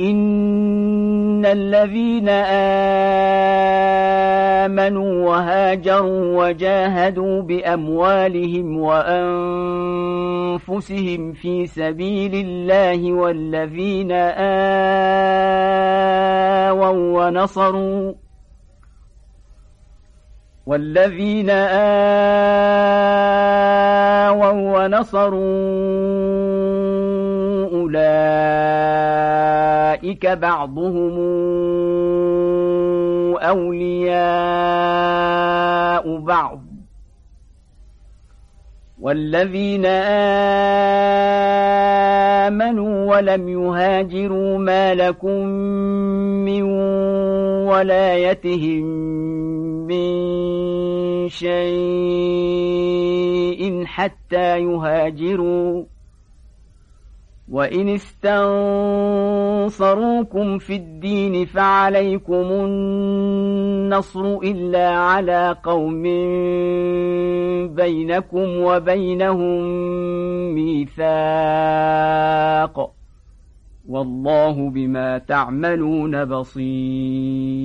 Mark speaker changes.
Speaker 1: إن الذين آمنوا وهاجروا وجاهدوا بأموالهم وأنفسهم في سبيل الله والذين آووا ونصروا والذين آووا ونصروا أولئك بعضهم أولياء بعض والذين آمنوا ولم يهاجروا ما لكم من ولايتهم من شيء حتى يهاجروا. وإن استنصروكم في الدين فعليكم النصر إلا على قوم بينكم وبينهم ميثاق والله بما تعملون بصير